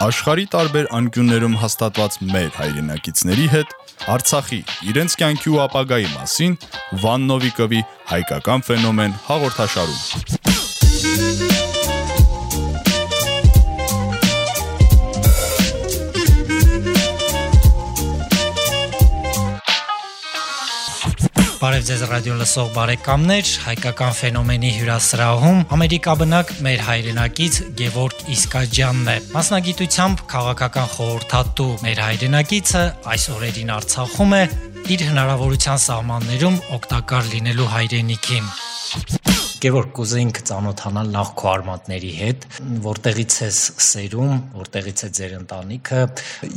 Աշխարի տարբեր անկյուններում հաստատված մեր հայրենակիցների հետ Արցախի իրենց կյանքի ու ապագայի մասին Վան Նովիկովի հայկական ֆենոմեն հաղորդաշարում։ Բարև ձեզ ռադիո լսող բարեկամներ, հայկական ֆենոմենի հյուրասրահում ամերիկաբնակ մեր հայրենակից Գևորգ Իսկաջյանն է։ Մասնագիտությամբ քաղաքական խորհրդատու մեր հայրենակիցը այս օրերին Արցախում է իր հնարավորության սահմաններում օգտակար լինելու հայրենիքին։ Գևորգ կուզեինք ծանոթանալ նախ քո արմատների հետ, որտեղից ես սերում, որտեղից է ձեր ընտանիքը։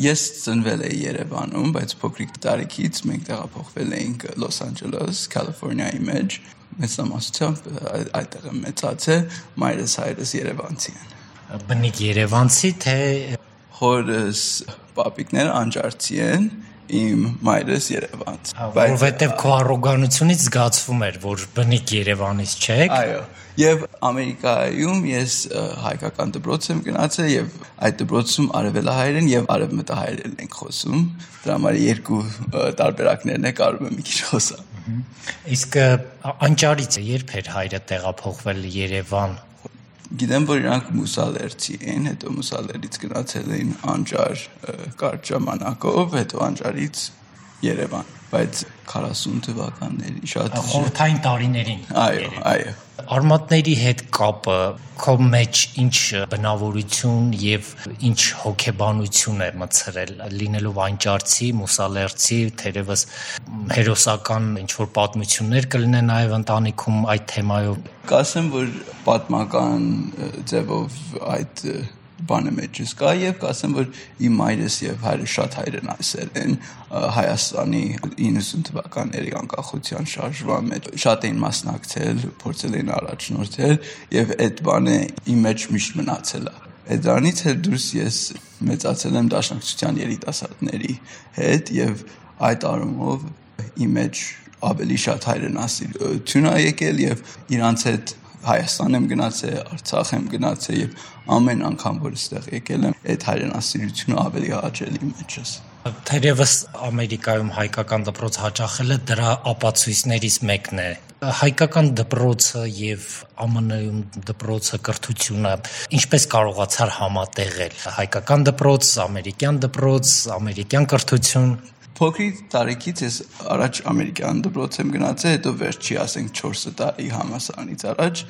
Ես ծնվել եի Երևանում, բայց փոքրիկ տարիքից մենք տեղափոխվել էինք Լոս Անջելես, Կալիֆոռնիայի մեջ։ Մեծամասնությամբ այդտեղ եմ մեծացել, մայրս հայրս Երևանցի են։ Բնիկ Երևանցի թե Հորս պապիկները անջարցի են, իմ մայրս Երևանց։ Որովհետև քո առոգանությունից զգացվում էր, որ բնիկ Երևանից չեք։ Այո։ Եվ Ամերիկայում ես հայկական դպրոց եմ գնացել եւ այդ դպրոցում արևելահայերեն եւ արևմտահայերեն ենք խոսում։ Դրա համար երկու տարբերակներն է կարող եմ մի քիչ խոսալ։ Իսկ անճարից երբ էր հայրը տեղափոխվել Երևան Գիտեմ, որ իրանք մուսալերցի են, հետո մուսալերից գնացել էին անջար կարճ ժամանակով, հետո անջարից Երևան, բայց 40 թվականների շատ խորթային տարիներին։ Այո, այո։ Արմատների հետ կապը քո մեջ ինչ բնավորություն եւ ինչ հոգեբանություն է մցրել լինելով անճարցի, մուսալերցի, թերևս հերոսական ինչ որ պատմություններ կլինեն նաեւ ընտանիքում այդ թեմայով։ Կասեմ, որ պատմական ձևով այդ բանը մեջս կա եւ կասեմ որ իմ մայրս եւ հայրը շատ հայրենասեր են Հայաստանի 90 թվականների անկախության շարժման մեջ շատ էին մասնակցել, փորձել էին առաջնորդել եւ այդ բանը իմ մեջ միշտ մնացել է դրանից հետ դուրս ես մեծացել եմ դաշնակցության երիտասարդների հետ եւ այդ առումով իմ մեջ ավելի շատ հայրենասիրություն ա եկել եւ իրանց հետ Հայաստան եմ գնացել, Արցախ եմ գնացել եւ ամեն անգամ որ այստեղ եկել եմ, այդ հայրենասիրությունը ավելի հաճելի մեջս։ Թերևս Ամերիկայում հայկական դպրոց հաճախելը դրա ապացույցներից մեկն է։ Հայկական դպրոցը եւ ԱՄՆ-ում դպրոցը կրթությունը ինչպես կարողացար համատեղել հայկական դպրոց, ամերիկյան դպրոց, ամերիկյան կրթություն Փոքրիկ տարիքից ես առաջ ամերիկյան դպրոց եմ գնացել, հետո վերջի, ասենք 4 տարի համասարանից առաջ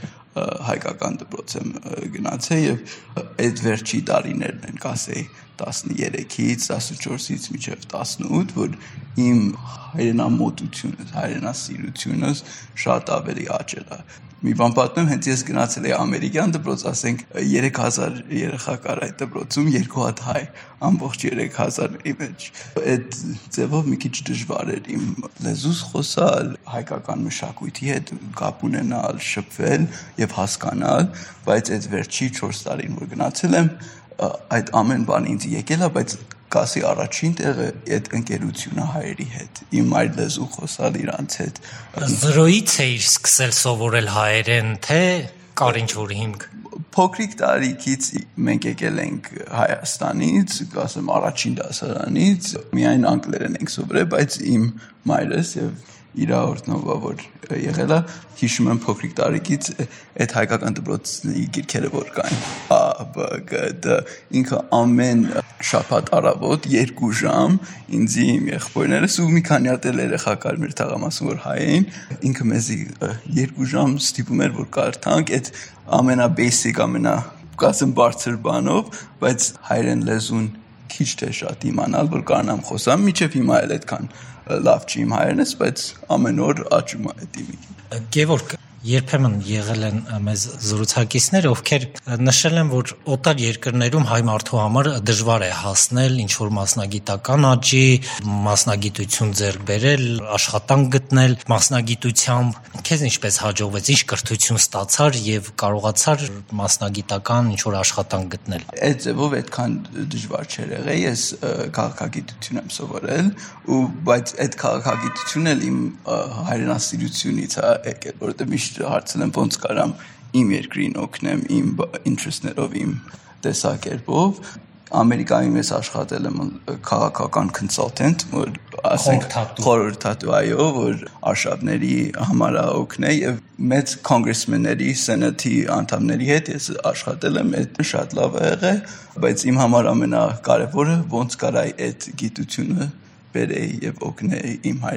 հայկական դպրոց եմ գնացել եւ այդ վերջի տարիներն են, կասեի 13-ից 14-ից մինչև 18, որ իմ հայրենամոտությունը, հայրենասիրությունս շատ ավելի աճել է մի բան պատմեմ, հենց ես գնացել էի ամերիկյան դպրոց, ասենք 3000 երեխա կար այդ դպրոցում, երկու հատ հայ, ամբողջ 3000-ի մեջ։ Այդ ձևով մի քիչ դժվար էր իմ լեզուս խոսալ, հայկական մշակույթի հետ կապ ունենալ, շփվել եւ հասկանալ, բայց այդ վերջի 4 տարին որ գնացել եմ, այդ ամեն բան ինձ եկել է, բայց կասի առաջին տեղը այդ ընկերությունը հայերի հետ իմ այլ լեզու խոսալ իրանց հետ զրոյից է իր սկսել սովորել հայերեն թե կար ինչ որ հիմք փոքրիկ տարիքից մենք եկել ենք Հայաստանից, ասեմ առաջին դասարանից, միայն անգլերեն ենք սովորել, բայց իմ մայրս եւ իր օրտնովա որ եղել է հիշում եմ փոքրիկ տարիքից այդ հայկական դպրոցի գիրքերը որ կային d ինքը ամեն շաբաթ առավոտ 2 ժամ ինձի իմ եղբայրներս ու մի քանի հատ երեխա կար մեր թաղամասում որ հայ էին ինքը մեզի 2 ժամ ստիպում էր որ կարդանք այդ ամենա basic ամենա կասեմ բարձր բանով բայց հայրեն լեզուն քիչ թե շատ իմանալ որ կանամ խոսամ միջև հիմա էլ այդքան լավ չի իմ հայերենս, բայց ամեն օր աճում է դա մի։ Գևորգ, երբեմն եղել են մեզ զրուցակիցներ, ովքեր նշել են, որ օտար երկրներում հայ մարդու համար դժվար է հասնել ինչ որ մասնագիտական աճի, մասնագիտություն ձեռք բերել, աշխատանք գտնել մասնագիտությամբ։ Քեզ ինչպես հաջողվեց, ինչ կրթություն ստացար եւ կարողացար մասնագիտական ինչ որ աշխատանք գտնել։ Այդ ձևով այդքան դժվար չէր եղել, ես քաղաքագիտություն եմ սովորել ու բայց այդ քաղաքագիտությունն էլ իմ հայրենասիրությունից է եկել, որովհետեւ միշտ միշտ հարցել եմ ոնց կարամ իմ երկրին օգնեմ, իմ interest-ներով, իմ տեսակերպով Ամերիկայում ես աշխատել եմ քաղաքական consultant, որ ասենք խորհրդատու այո, որ արշավների համար օգնե եւ մեծ կոնգրեսմենների, սենատի անդամների հետ ես աշխատել եմ, այդ շատ լավ է եղել, բայց իմ համար ամենակարևորը ոնց կարա այդ գիտությունը բերեի եւ օգնեի իմ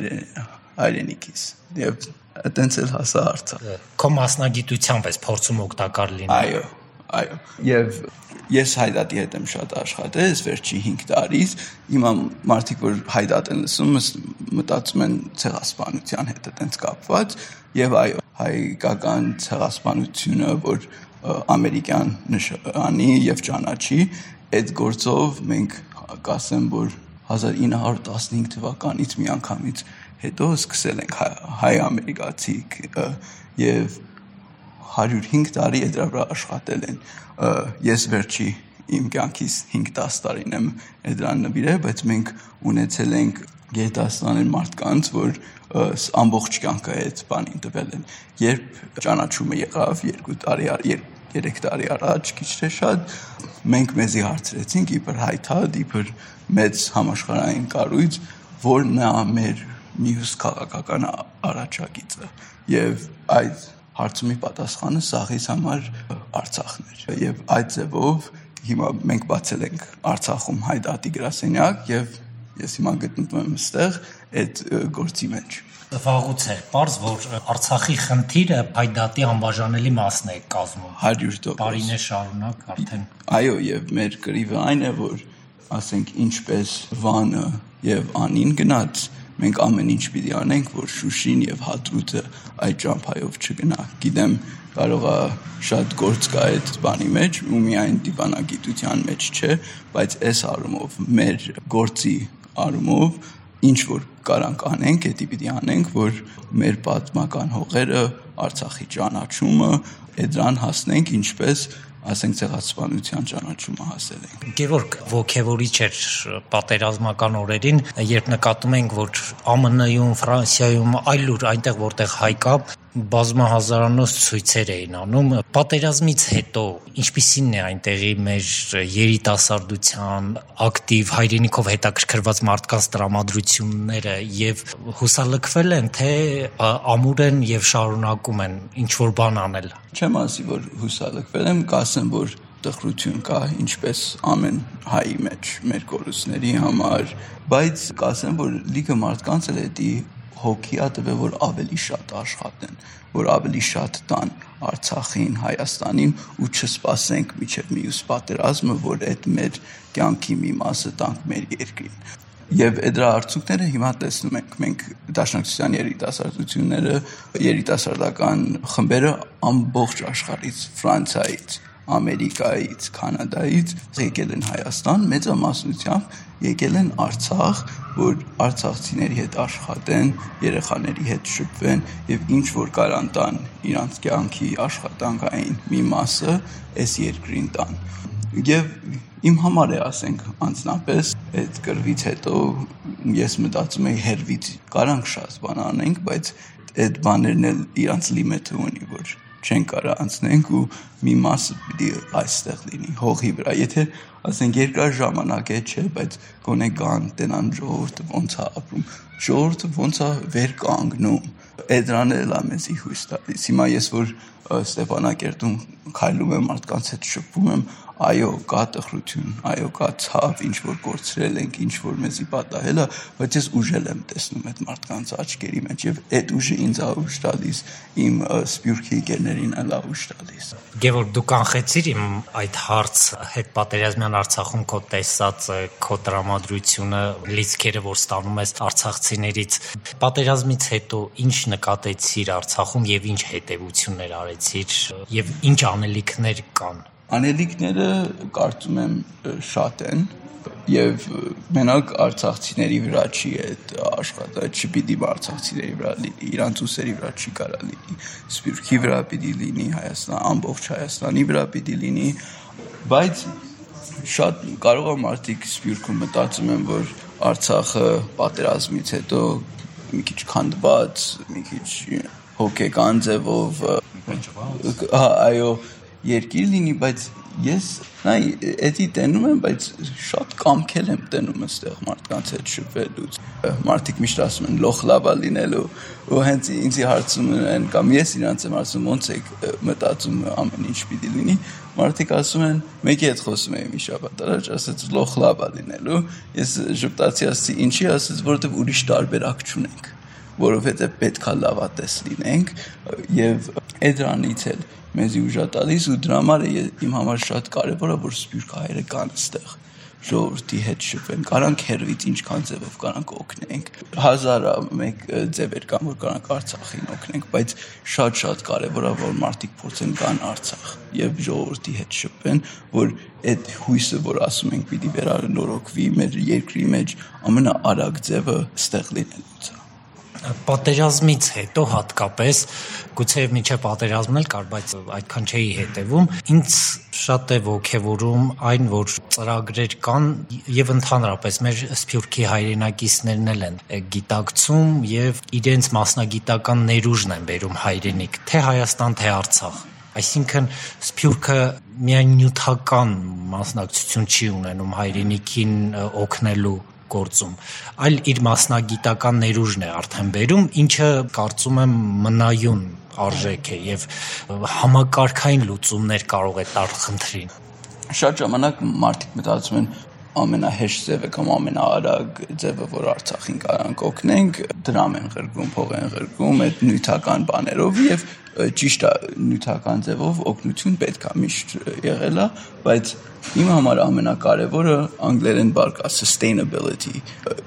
հայրենիքիս։ Եվ այտենց էլ հասա Արցախ։ Քո մասնագիտությամբ ես փորձում օգտակար լինել։ Այո, այո։ Եվ ես հայդատի հետ եմ շատ աշխատել, ես վերջի 5 տարից հիմա մարդիկ որ հայդատ են լսում, մտածում են ցեղասպանության հետ այտենց կապված եւ այո, հայկական ցեղասպանությունը, որ ամերիկյան նշանի եւ ճանաչի, այդ գործով մենք կասեմ, որ 1915 թվականից միանգամից հետո սկսել ենք հայ ամերիկացի եւ 105 տարի է դրա վրա աշխատել են ես վերջի իմ կյանքից 5-10 տարին եմ դրան նվիրել բայց մենք ունեցել ենք գերդաստանել մարդկանց որ ամբողջ կյանքը այդ բանին տվել են երբ ճանաչումը եղավ 2 տարի 3 տարի առաջ քիչ թե շատ մենք մեզի հարցրեցինք իբր հայթად իբր մեծ համաշխարհային կառույց որ նա մեր մյուս քաղաքական առաջագիծը եւ այդ հարցումի պատասխանը սաղից համար Արցախն էր եւ այդ ձևով հիմա մենք բացել ենք Արցախում հայդատի գրասենյակ եւ ես հիմա գտնվում եմ այստեղ այդ գործի մեջ վաղուց է པարզ որ Արցախի խնդիրը հայդատի անբաժանելի մասն է կազմում 100% Բարինե շարունակ արդեն Այո եւ մեր կրիվը այն է որ ասենք ինչպես Վանը եւ Անին գնաց մենք ամեն ինչ պիտի անենք, որ Շուշին եւ Հադրութը այդ ճամփայով չգնա։ Գիտեմ, կարող է շատ գործ կա այդ բանի մեջ ու միայն դիվանագիտության մեջ չէ, բայց այս առումով մեր գործի առումով ինչ որ կարանք անենք, դա պիտի անենք, որ մեր պատմական հողերը, Արցախի ճանաչումը, դրան հասնենք, ինչպես ասենք ցեղասպանության ճանաչումը հասել ենք։ Գևորգ ողքեվորիչ էր պատերազմական օրերին, երբ նկատում ենք, որ ԱՄՆ-ում, Ֆրանսիայում, այլուր այնտեղ որտեղ հայ կա, բազմահազարանոց ցույցեր էին անում պատերազմից հետո ինչպիսին է այնտեղի մեր երիտասարդության ակտիվ հայրենիքով հետաքրքրված մարդկանց տրամադրությունները եւ հուսալքվել են թե ամուր են եւ շարունակում են ինչ որ բան անել չեմ ասի որ հուսալքվել եմ կասեմ որ տխրություն կա ինչպես ամեն հայի մեջ մեր կորուսների համար բայց կասեմ որ լիքը մարդկանց էլ էդի հոգի ա տվել, որ ավելի շատ աշխատեն, որ ավելի շատ տան Արցախին, Հայաստանին ու չսպասենք միջև մյուս պատերազմը, որ այդ մեր կյանքի մի մասը տանք մեր երկրին։ Եվ դրա արդյունքները հիմա տեսնում ենք։ Մենք Դաշնակցության երիտասարդությունները, երիտասարդական խմբերը ամբողջ աշխարհից, Ֆրանսիայից, Ամերիկայից, Կանադայից եկել են Հայաստան, մեծամասնությամբ եկել են Արցախ, որ արցախցիների հետ աշխատեն, երեխաների հետ շփվեն եւ ինչ որ կարան տան իրանց կյանքի աշխատանքային մի մասը այս երկրին տան։ Եվ իմ համար է ասենք անձնապես այդ կրվից հետո ես մտածում եի հերվից կարանք շատ բան անենք, բայց այդ բաներն էլ իրանց լիմիթը ունի, որ չեն կարա անցնենք ու մի մասը պիտի այստեղ լինի հողի վրա եթե ասենք երկար ժամանակ է չէ բայց գոնե կան տենան ժողովուրդը ոնց է ապրում ժողովուրդը ոնց է վեր կանգնում Էդրանը լա մեզի հույս տալիս հիմա ես որ Ստեփանակերտում քայլում եմ մարդկանց հետ շփվում եմ այո, կա տխրություն, այո, կա ցավ, ինչ որ կորցրել ենք, ինչ որ մեզի պատահել է, բայց ես ուժել եմ տեսնում այդ մարդկանց աչքերի մեջ եւ այդ ուժը ինձ ուժ տալիս, իմ սպյուրքի գերներին էլ ուժ տալիս։ Գևորգ դու կանխեցիր իմ այդ հարցը հետ պատերազմյան Արցախում քո տեսած քո տրամադրությունը, լիցքերը, որ ստանում ես արցախցիներից։ Պատերազմից հետո ինչ նկատեցիր Արցախում եւ ինչ հետեւություններ արեցիր եւ ինչ անելիքներ կան Անելիքները կարծում եմ շատ են եւ մենակ արցախցիների վրա չի այդ աշխատը չպիտի արցախցիների վրա լինի իրանց ուսերի վրա չի կարա լինի սպիրկի վրա պիտի լինի հայաստան ամբողջ հայաստանի վրա պիտի լինի բայց շատ կարող է մարդիկ սպիրկում մտածում են որ արցախը պատերազմից հետո մի քիչ քանդված մի քիչ հոգեկան ձևով հա այո երկիր լինի, բայց ես նայ էդի տենում եմ, բայց շատ կամքել եմ տենում այստեղ մարդկանց հետ շփվելուց։ Մարդիկ միշտ ասում են լոխ լավա լինելու, ու հենց ինձի հարցում են կամ ես իրանց եմ ասում ոնց եք մտածում ամեն ինչ պիտի լինի։ Մարդիկ ասում են մեկի հետ խոսում էի մի շաբաթ առաջ, ասաց լոխ լավա լինելու։ Ես ժպտացի ասացի ինչի, ասաց որովհետև ուրիշ տարբերակ չունենք որովհետև պետքա լավատես լինենք եւ այդ դրանից էլ մեզի ուժա տալիս ու դրա համար իմ համար շատ կարևոր է որ սպյուրք հայերը կան այստեղ ժողովրդի հետ շփվեն, կարանք հերվից ինչքան ձևով կարանք օգնենք։ Հազարը մեկ ձևեր կան, որ կարանք Արցախին օգնենք, բայց շատ-շատ կարևոր է, որ մարդիկ փորձեն գան Արցախ եւ ժողովրդի հետ շփվեն, որ այդ հույսը, որ ասում ենք, պիտի վերանորոգվի մեր երկրի մեջ, ամենաարագ ձևը ստեղ լինելուց է պատերազմից հետո հատկապես գուցեև միջև պատերազմն էլ կար, բայց այդքան չէի հետևում։ Ինձ շատ է ողջևորում այն, որ ծրագրեր կան եւ ընդհանրապես մեր սփյուռքի հայրենակիցներն էլ են գիտակցում եւ իրենց մասնագիտական ներուժն են բերում հայրենիք, թե Հայաստան, թե Արցախ։ Այսինքն Սփյուռքը միայն նյութական մասնակցություն չի ունենում հայրենիքին օգնելու գործում, այլ իր մասնագիտական ներուժն է արդեն բերում, ինչը կարծում եմ մնայուն արժեք է եւ համակարգային լուծումներ կարող է տալ խնդրին։ Շատ ժամանակ մարդիկ մտածում են ամենահեշտ ձևը կամ ամենաարագ ձևը, որ Արցախին կարանք օգնենք, դրամ են ղրգում, փող են ղրգում այդ նյութական բաներով եւ ճիշտ նյութական ձևով օգնություն պետք է միշտ եղել է, բայց իմ համար ամենակարևորը անգլերեն բառ sustainability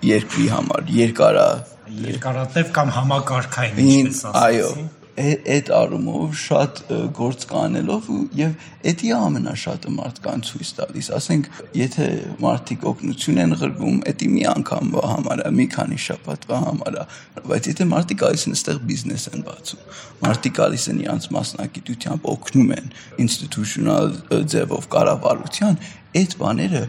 երկրի համար, երկարա երկարատև կամ համակարգային ինչպես ասացին։ Այո, այդ առումով շատ գործ կանելով եւ դա ամենաշատը մարդկանց ցույց տալիս ասենք եթե մարդիկ օգնություն են ղրվում դա մի անգամվա համար է մի քանի շաբաթվա համար է բայց եթե մարդիկ են այստեղ բիզնես են բացում մարդիկ գալիս են իրանց մասնակիտությամբ օգնում են ինստիտուցիոնալ ձևով կառավարության այդ բաները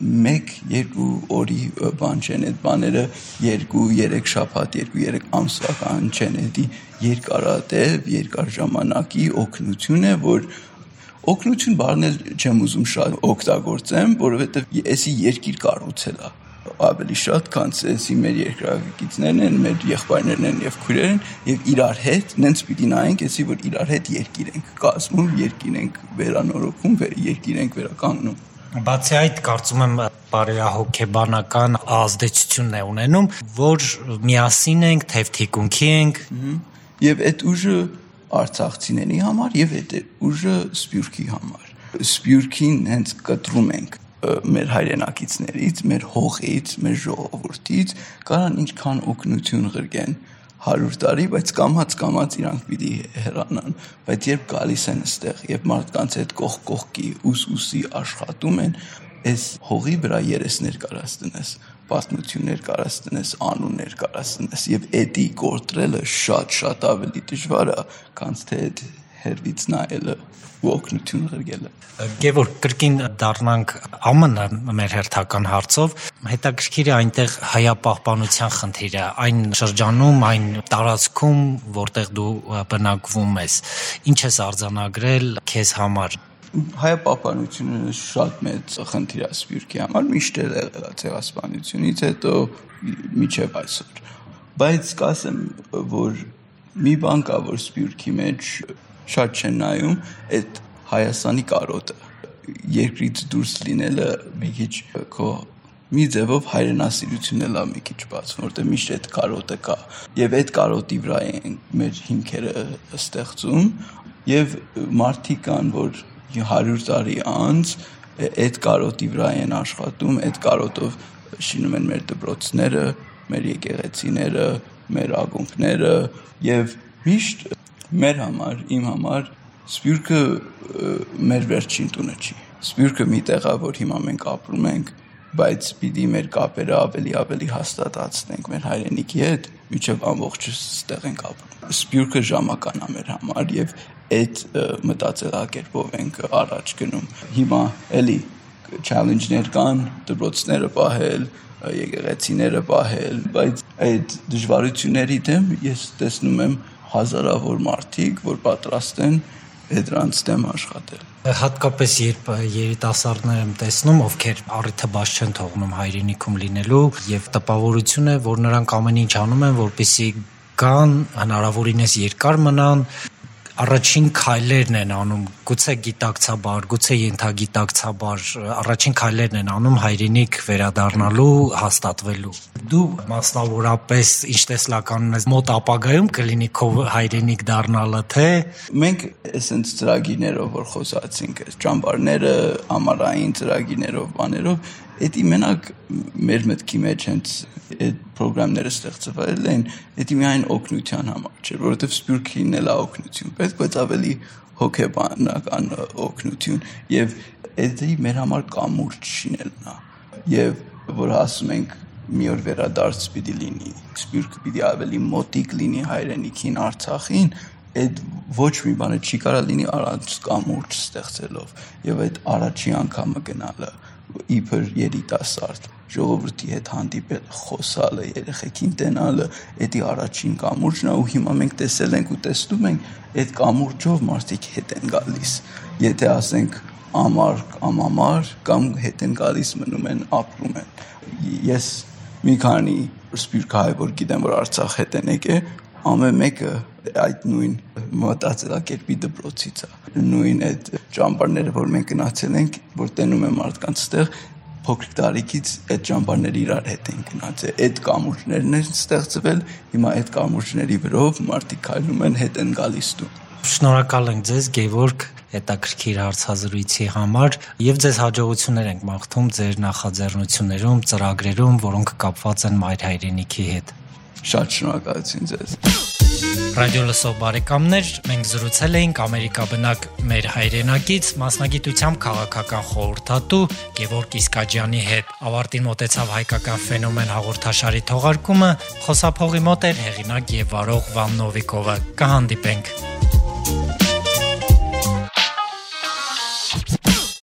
1-2 օրի բան չեն այդ բաները 2-3 շաբաթ, 2-3 ամսվա կան չեն, դա երկարատև, երկար ժամանակի օգնություն է, որ օգնություն բառն էլ չեմ ուզում շատ օգտագործեմ, որովհետև էսի երկիր կառուցել է ավելի շատ, քան էսի մեր երկրագիտներն են, մեր եղբայրներն են եւ քույրերն եւ իրար հետ նենց պիտի նայենք, էսի որ իրար հետ երկիր ենք կազմում, երկիր ենք վերանորոգում, երկիր ենք վերականգնում Բացի այդ, կարծում եմ բարեհոգեբանական ազդեցությունն է ունենում, որ միասին ենք, թեթիկունքի ենք։ Եվ այդ ուժը արցախցիների համար եւ այդ ուժը սպյուրքի համար։ Սպյուրքին հենց կտրում ենք մեր հայրենակիցներից, մեր հողից, մեր ժողովրդից, կարան ինչքան օգնություն ղրգեն 100 տարի, բայց կամած կամած իրանք պիտի հեռանան, բայց երբ գալիս են այստեղ եւ մարդկանց հետ կողք կողքի ուս-ուսի աշխատում են, այս հողի վրա երեսներ կարած տնես, պատմություններ կարած տնես, անուններ կարած տնես եւ էդի կորտրելը շատ-շատ ավելի դժվար է, քան թե այդ հերվից նայելը ու օգնություն ղրգելը։ Գևոր կրկին դառնանք ԱՄՆ մեր հերթական հարցով, հետաքրքիր է այնտեղ հայապահպանության խնդիրը, այն շրջանում, այն տարածքում, որտեղ դու բնակվում ես։ Ինչ ես արձանագրել քեզ համար հայապահպանությունը շատ մեծ խնդիր է Սպյուրքի համար, միշտ էլ եղել ցեղասպանությունից հետո միջև այսօր։ Բայց կասեմ, որ մի բան կա, որ Սպյուրքի մեջ շատ չեն նայում այդ Հայաստանի կարոտը երկրից դուրս լինելը մի քիչ քո մի ձևով հայրենասիրությունն էլ է մի քիչ բացվում, որտեղ միշտ այդ կարոտը կա։ Եվ այդ կարոտի վրա են մեր հիմքերը ստեղծում եւ մարդիկ կան, որ 100 տարի անց այդ կարոտի վրա են աշխատում, այդ կարոտով շինում են մեր դպրոցները, մեր եկեղեցիները, մեր ակումբները եւ միշտ մեր համար, իմ համար Սպյուրքը մեր վերջին տունը չի։ Սպյուրքը մի տեղ է, որ հիմա մենք ապրում ենք, բայց պիտի մեր կապերը ավելի ավելի հաստատացնենք մեր հայրենիքի հետ, միջև ամբողջս ստեղ ենք ապրում։ Սպյուրքը ժամական է մեր համար եւ այդ մտածելակերպով ենք առաջ գնում։ Հիմա էլի challenge-ներ կան, դպրոցները պահել, եկեղեցիները պահել, բայց այդ դժվարությունների դեմ ես տեսնում եմ հազարավոր մարդիկ, որ պատրաստ են դրանց դեմ աշխատել։ Հատկապես երբ երիտասարդներ եմ տեսնում, ովքեր առիթը բաց չեն թողնում հայրենիքում լինելու եւ տպավորություն է, որ նրանք ամեն ինչ անում են, որպեսզի կան հնարավորինս երկար մնան առաջին քայլերն են անում, գուցե գիտակցաբար, գուցե ենթագիտակցաբար, առաջին քայլերն են անում հայրենիք վերադառնալու, հաստատվելու։ Դու մասնավորապես ինչ տեսլականն ես մոտ ապագայում կլինի քո հայրենիք դառնալը, թե? Մենք այսենց ծրագիրներով որ խոսացինք, ճամբարները, ամառային ծրագիրներով, բաներով, Էդի մենակ մեր մտքի մեջ հենց այդ ծրագրամները ստեղծվել են, դա միայն օգնության համար չէ, որովհետև Սպյուրքին էլ է օգնություն պետք, բայց ավելի հոգեբանական օգնություն եւ դա մեր համար կամուրջ շինելն է։ Եվ որ ասում ենք մի օր վերադարձ պիտի լինի, Սպյուրքը պիտի ավելի մոտիկ լինի հայրենիքին, Արցախին, այդ ոչ մի բանը չի կարա լինի առանց կամուրջ ստեղծելով եւ այդ առաջի անգամը գնալը իբր երիտասարդ ժողովրդի հետ հանդիպել, խոսալը, երեխեքին տենալը, դա առաջին կամուրջն է ու հիմա մենք տեսել ենք ու տեսնում ենք այդ կամուրջով մարդիկ հետ են գալիս։ Եթե ասենք ամար կամ ամար կամ հետ են գալիս մնում են ապրում են։ Ես մի քանի սպիրկայ որ գիտեմ որ Արցախ հետ են եկել, ամեն մեկը այդ նույն մտածելակերպի դպրոցից է նույն այդ ճամբարները որ մենք գնացել ենք որ տենում են մարդկանց ստեղ փոքրիկ տարիքից այդ ճամբարները իրար հետ են գնացել այդ կամուրջներն են ստեղծվել հիմա այդ կամուրջների վրով մարդիկ քայլում են հետ են գալիս դու Շնորհակալ ենք ձեզ Գևորգ հետաքրքիր հարցազրույցի համար եւ ձեզ հաջողություններ ենք մաղթում ձեր նախաձեռնություններում, ծրագրերում, որոնք կապված են մայր հայրենիքի հետ։ Շատ շնորհակալություն ձեզ։ Ռադիո լսող բարեկամներ, մենք զրուցել էինք Ամերիկա բնակ մեր հայրենակից մասնագիտությամբ քաղաքական խորհրդատու Գևորգ Իսկաջյանի հետ։ Ավարտին մտեցավ հայկական ֆենոմեն հաղորդաշարի թողարկումը, խոսափողի մոտ էր հեղինակ եւ վարող Վան Նովիկովը։ Կհանդիպենք